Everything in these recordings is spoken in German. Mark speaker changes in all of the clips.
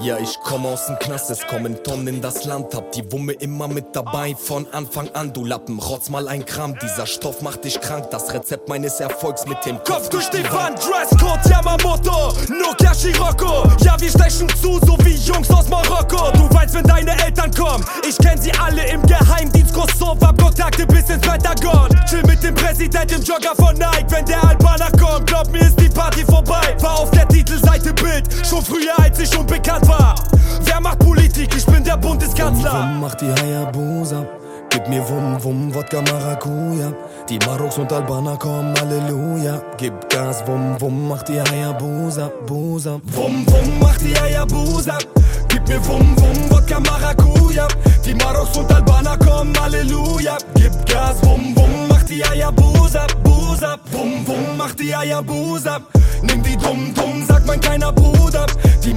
Speaker 1: Ja, ich komme aus dem Knast, es kommen Tonnen in das Land. Hab die Wumme immer mit dabei, von Anfang an, du Lappen. Rotz mal ein Kram, dieser Stoff macht dich krank. Das Rezept meines Erfolgs mit dem Kopf, durch die Wand. Dresscode, Yamamoto, Nokia Scirocco. Ja, wir stechen zu, so wie Jungs aus Marokko. Du weißt, wenn deine Eltern kommen, ich kenn sie alle im Geheimdienst. Kosovo, hab Kontakte bis ins Pentagon. Chill mit dem Präsident im Jogger von Nike. Wenn der Albaner kommt, glaub mir, ist die Party vorbei. War auf der Titelseite Bild, schon früher der Bundeskanzler.
Speaker 2: Wum, wum, macht die Hayabusa. Gib mir Wum, Wum, Wodka Maracuja. Die Maroks und Albaner kommen, Halleluja. Gib Gas, Wum, Wum, macht die Hayabusa, Busa.
Speaker 1: Wum, Wum, macht die Hayabusa. Gib mir Wum, Wum, Wodka Maracuja. Die Maroks und Albaner kommen, Halleluja. Gib Gas, Wum, Wum, macht die Hayabusa, Busa. Wum, Wum, macht die Hayabusa. Nimm die Dumm, Dumm, sagt mein kleiner Bruder. Die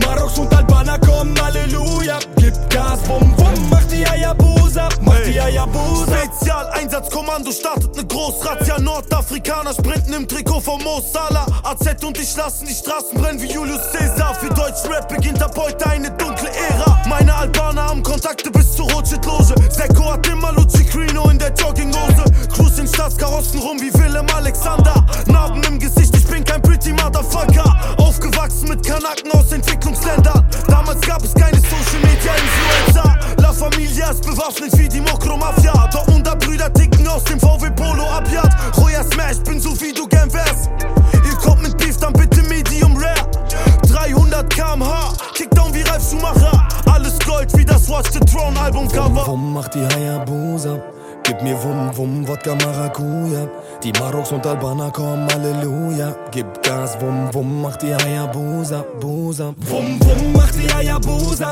Speaker 3: Spezialeinsatzkommando startet ne Großrazzia. Nordafrikaner sprinten im Trikot von Mo Salah. AZ und ich lassen die Straßen brennen wie Julius Caesar. Für Deutschrap beginnt ab heute eine dunkle Ära. Meine Albaner haben Kontakte bis zur Rothschild-Loge. Seko hat immer Luci Crino in der Jogginghose. Cruise in Staatskarossen rum wie Willem Alexander. Narben im Gesicht, wie das Watch the Throne Albumcover.
Speaker 2: Wum, macht die Hayabusa. Gib mir Wum, Wum, Wodka Maracuja. Die Maroks und Albaner kommen, Halleluja. Gib Gas, Wum, Wum, macht die Hayabusa, Busa.
Speaker 1: Wum, Wum, macht die Hayabusa.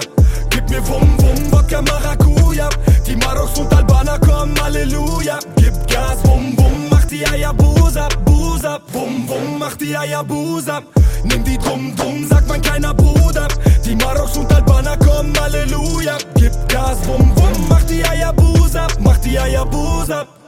Speaker 1: Gib mir Wum, Wum, Wodka Maracuja. Die Maroks und Albaner kommen, Halleluja. Gib Gas, Wum, Wum, macht die Hayabusa, Busa. Wum, Wum, macht die Hayabusa. Nimm die Dumm, Dumm, sagt mein kleiner Bruder. Die Maroks und Albaner kommen, Halleluja. Gib